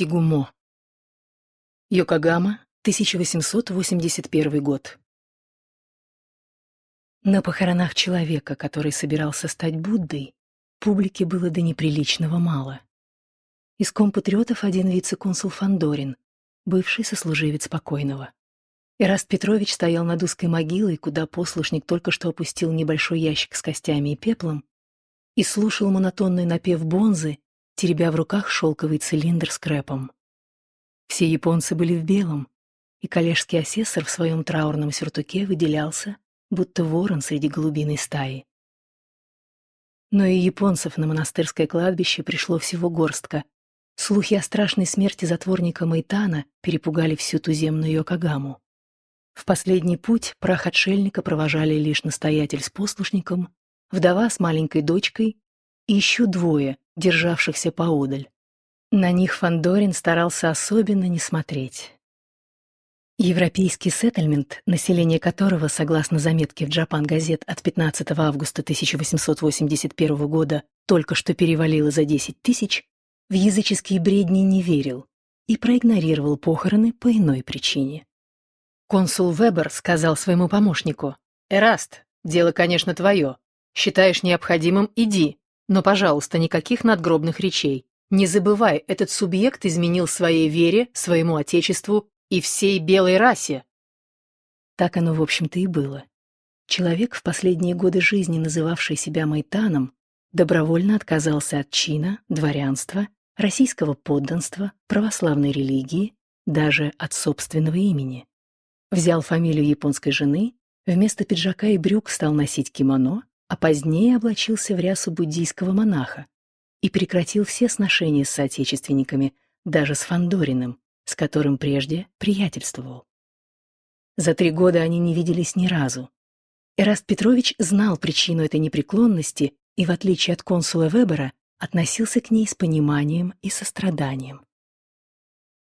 Сигумо. Йокогама, 1881 год. На похоронах человека, который собирался стать Буддой, публике было до неприличного мало. Из компатриотов один вице-консул Фандорин, бывший сослуживец покойного. Ираст Петрович стоял над узкой могилой, куда послушник только что опустил небольшой ящик с костями и пеплом, и слушал монотонный напев бонзы, теребя в руках шелковый цилиндр с крэпом. Все японцы были в белом, и коллежский асессор в своем траурном сюртуке выделялся, будто ворон среди голубиной стаи. Но и японцев на монастырское кладбище пришло всего горстка. Слухи о страшной смерти затворника Майтана перепугали всю туземную Йокогаму. В последний путь прах отшельника провожали лишь настоятель с послушником, вдова с маленькой дочкой и еще двое, державшихся поодаль. На них Фандорин старался особенно не смотреть. Европейский сеттельмент, население которого, согласно заметке в Джапан газет от 15 августа 1881 года, только что перевалило за 10 тысяч, в языческие бредни не верил и проигнорировал похороны по иной причине. Консул Вебер сказал своему помощнику, «Эраст, дело, конечно, твое. Считаешь необходимым – иди, но, пожалуйста, никаких надгробных речей. Не забывай, этот субъект изменил своей вере, своему отечеству и всей белой расе. Так оно, в общем-то, и было. Человек, в последние годы жизни называвший себя Майтаном, добровольно отказался от чина, дворянства, российского подданства, православной религии, даже от собственного имени. Взял фамилию японской жены, вместо пиджака и брюк стал носить кимоно, а позднее облачился в рясу буддийского монаха и прекратил все сношения с соотечественниками, даже с Фандориным, с которым прежде приятельствовал. За три года они не виделись ни разу. Эраст Петрович знал причину этой непреклонности и, в отличие от консула Вебера, относился к ней с пониманием и состраданием.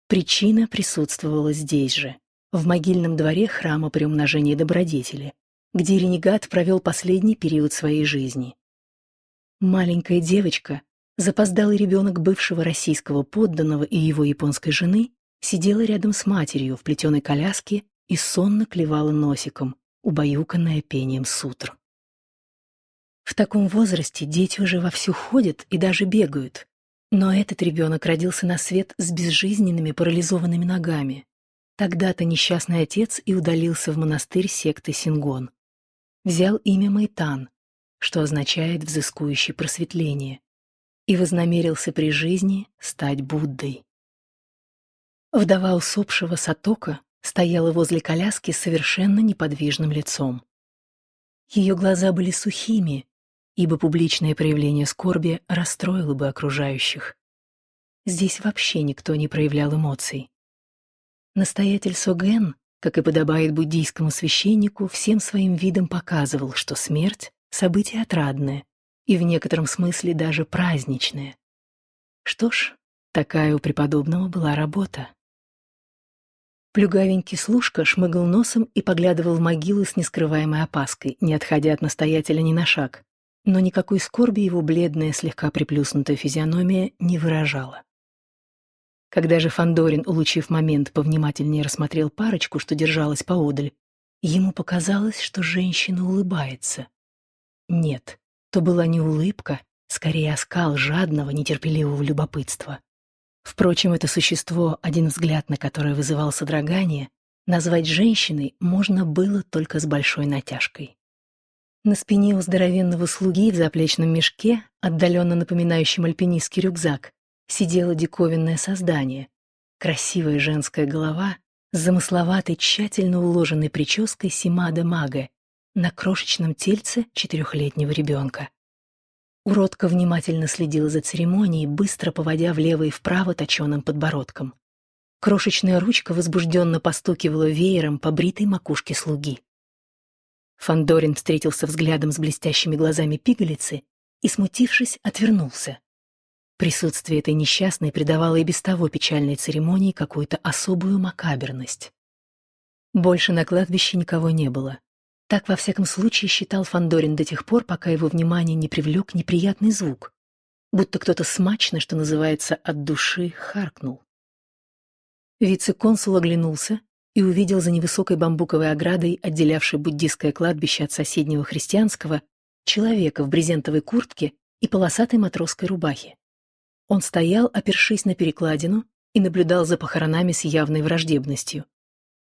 Причина присутствовала здесь же, в могильном дворе храма приумножения добродетели, где ренегат провел последний период своей жизни. Маленькая девочка, запоздалый ребенок бывшего российского подданного и его японской жены, сидела рядом с матерью в плетеной коляске и сонно клевала носиком, убаюканная пением сутр. В таком возрасте дети уже вовсю ходят и даже бегают. Но этот ребенок родился на свет с безжизненными парализованными ногами. Тогда-то несчастный отец и удалился в монастырь секты Сингон. Взял имя Майтан, что означает «взыскующий просветление», и вознамерился при жизни стать Буддой. Вдова усопшего Сатока стояла возле коляски с совершенно неподвижным лицом. Ее глаза были сухими, ибо публичное проявление скорби расстроило бы окружающих. Здесь вообще никто не проявлял эмоций. Настоятель Соген, как и подобает буддийскому священнику, всем своим видом показывал, что смерть — событие отрадное и в некотором смысле даже праздничное. Что ж, такая у преподобного была работа. Плюгавенький служка шмыгал носом и поглядывал в могилу с нескрываемой опаской, не отходя от настоятеля ни на шаг. Но никакой скорби его бледная, слегка приплюснутая физиономия не выражала. Когда же Фандорин, улучив момент, повнимательнее рассмотрел парочку, что держалась поодаль, ему показалось, что женщина улыбается. Нет, то была не улыбка, скорее оскал жадного, нетерпеливого любопытства. Впрочем, это существо, один взгляд на которое вызывал содрогание, назвать женщиной можно было только с большой натяжкой. На спине у здоровенного слуги в заплечном мешке, отдаленно напоминающем альпинистский рюкзак, сидело диковинное создание. Красивая женская голова с замысловатой, тщательно уложенной прической Симада Мага на крошечном тельце четырехлетнего ребенка. Уродка внимательно следила за церемонией, быстро поводя влево и вправо точеным подбородком. Крошечная ручка возбужденно постукивала веером по бритой макушке слуги. Фандорин встретился взглядом с блестящими глазами пигалицы и, смутившись, отвернулся. Присутствие этой несчастной придавало и без того печальной церемонии какую-то особую макаберность. Больше на кладбище никого не было. Так, во всяком случае, считал Фандорин до тех пор, пока его внимание не привлек неприятный звук, будто кто-то смачно, что называется, от души харкнул. Вице-консул оглянулся и увидел за невысокой бамбуковой оградой, отделявшей буддийское кладбище от соседнего христианского, человека в брезентовой куртке и полосатой матросской рубахе. Он стоял, опершись на перекладину, и наблюдал за похоронами с явной враждебностью.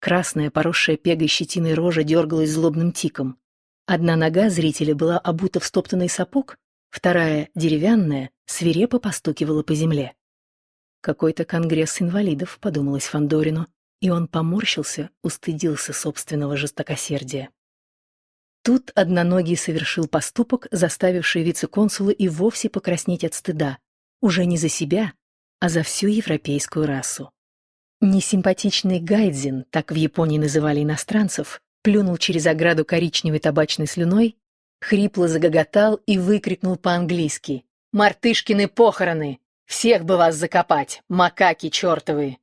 Красная, поросшая пегой щетиной рожа дергалась злобным тиком. Одна нога зрителя была обута в стоптанный сапог, вторая, деревянная, свирепо постукивала по земле. «Какой-то конгресс инвалидов», — подумалось Фандорину, и он поморщился, устыдился собственного жестокосердия. Тут одноногий совершил поступок, заставивший вице-консула и вовсе покраснеть от стыда, уже не за себя, а за всю европейскую расу. Несимпатичный Гайдзин, так в Японии называли иностранцев, плюнул через ограду коричневой табачной слюной, хрипло загоготал и выкрикнул по-английски «Мартышкины похороны! Всех бы вас закопать, макаки чертовы!»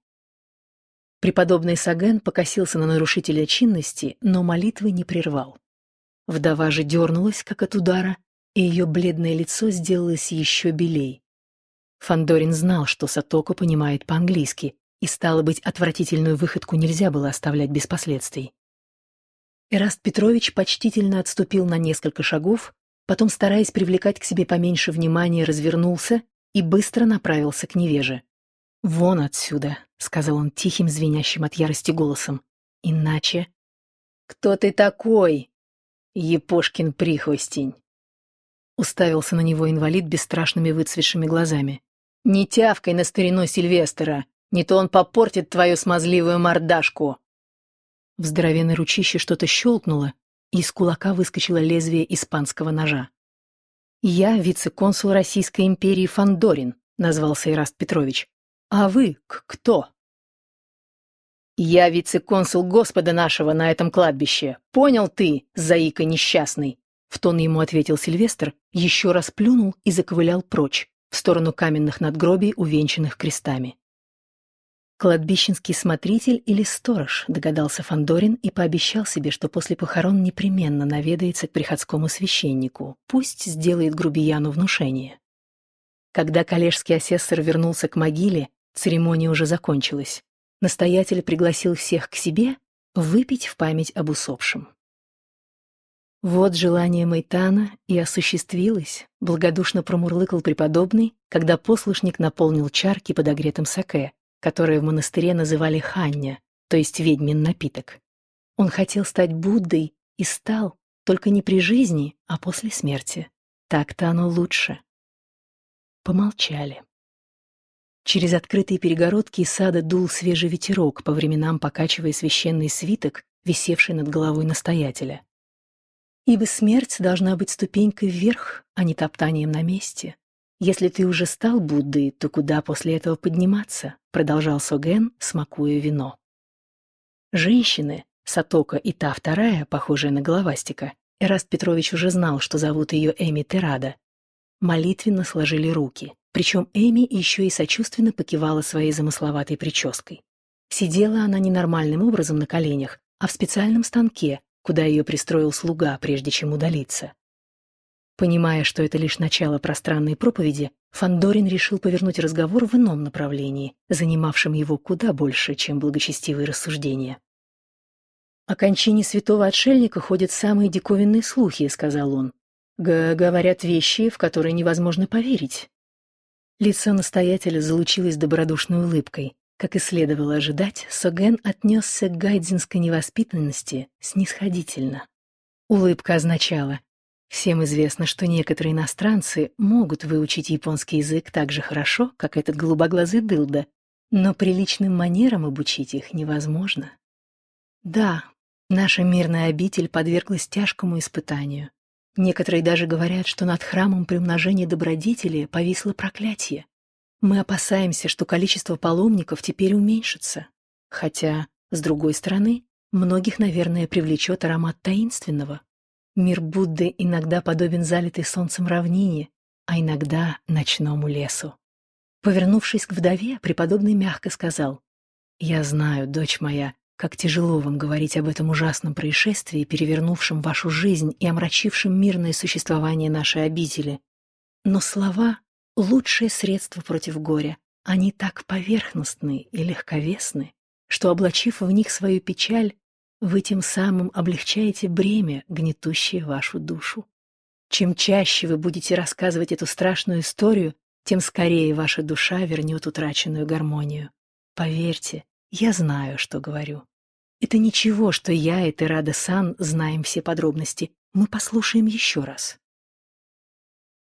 Преподобный Саген покосился на нарушителя чинности, но молитвы не прервал. Вдова же дернулась, как от удара, и ее бледное лицо сделалось еще белей. Фандорин знал, что Сатоко понимает по-английски, и, стало быть, отвратительную выходку нельзя было оставлять без последствий. Эраст Петрович почтительно отступил на несколько шагов, потом, стараясь привлекать к себе поменьше внимания, развернулся и быстро направился к невеже. «Вон отсюда», — сказал он тихим, звенящим от ярости голосом. «Иначе...» «Кто ты такой?» «Епошкин прихвостень», — уставился на него инвалид бесстрашными выцветшими глазами. «Не тявкай на старину Сильвестра, не то он попортит твою смазливую мордашку». В здоровенной ручище что-то щелкнуло, и из кулака выскочило лезвие испанского ножа. «Я вице-консул Российской империи Фандорин», — назвался Ираст Петрович. «А вы кто?» «Я вице-консул Господа нашего на этом кладбище. Понял ты, заика несчастный?» В тон ему ответил Сильвестр, еще раз плюнул и заковылял прочь, в сторону каменных надгробий, увенчанных крестами. Кладбищенский смотритель или сторож, догадался Фандорин и пообещал себе, что после похорон непременно наведается к приходскому священнику, пусть сделает грубияну внушение. Когда коллежский асессор вернулся к могиле, церемония уже закончилась. Настоятель пригласил всех к себе выпить в память об усопшем. Вот желание Майтана и осуществилось, благодушно промурлыкал преподобный, когда послушник наполнил чарки подогретым саке, которое в монастыре называли ханья, то есть ведьмин напиток. Он хотел стать Буддой и стал, только не при жизни, а после смерти. Так-то оно лучше. Помолчали. Через открытые перегородки из сада дул свежий ветерок, по временам покачивая священный свиток, висевший над головой настоятеля. Ибо смерть должна быть ступенькой вверх, а не топтанием на месте. Если ты уже стал Буддой, то куда после этого подниматься? Продолжал Соген, смакуя вино. Женщины, Сатока и та вторая, похожая на головастика, Эраст Петрович уже знал, что зовут ее Эми Терада, молитвенно сложили руки, причем Эми еще и сочувственно покивала своей замысловатой прической. Сидела она ненормальным образом на коленях, а в специальном станке, куда ее пристроил слуга, прежде чем удалиться. Понимая, что это лишь начало пространной проповеди, Фандорин решил повернуть разговор в ином направлении, занимавшем его куда больше, чем благочестивые рассуждения. «О кончине святого отшельника ходят самые диковинные слухи», — сказал он. Г «Говорят вещи, в которые невозможно поверить». Лицо настоятеля залучилось добродушной улыбкой. Как и следовало ожидать, Соген отнесся к гайдзинской невоспитанности снисходительно. Улыбка означала, всем известно, что некоторые иностранцы могут выучить японский язык так же хорошо, как этот голубоглазый дылда, но приличным манерам обучить их невозможно. Да, наша мирная обитель подверглась тяжкому испытанию. Некоторые даже говорят, что над храмом при умножении добродетели повисло проклятие. Мы опасаемся, что количество паломников теперь уменьшится. Хотя, с другой стороны, многих, наверное, привлечет аромат таинственного. Мир Будды иногда подобен залитой солнцем равнине, а иногда ночному лесу. Повернувшись к вдове, преподобный мягко сказал, «Я знаю, дочь моя, как тяжело вам говорить об этом ужасном происшествии, перевернувшем вашу жизнь и омрачившем мирное существование нашей обители. Но слова — лучшее средство против горя. Они так поверхностны и легковесны, что, облачив в них свою печаль, вы тем самым облегчаете бремя, гнетущее вашу душу. Чем чаще вы будете рассказывать эту страшную историю, тем скорее ваша душа вернет утраченную гармонию. Поверьте, я знаю, что говорю. Это ничего, что я и Терада Сан знаем все подробности. Мы послушаем еще раз.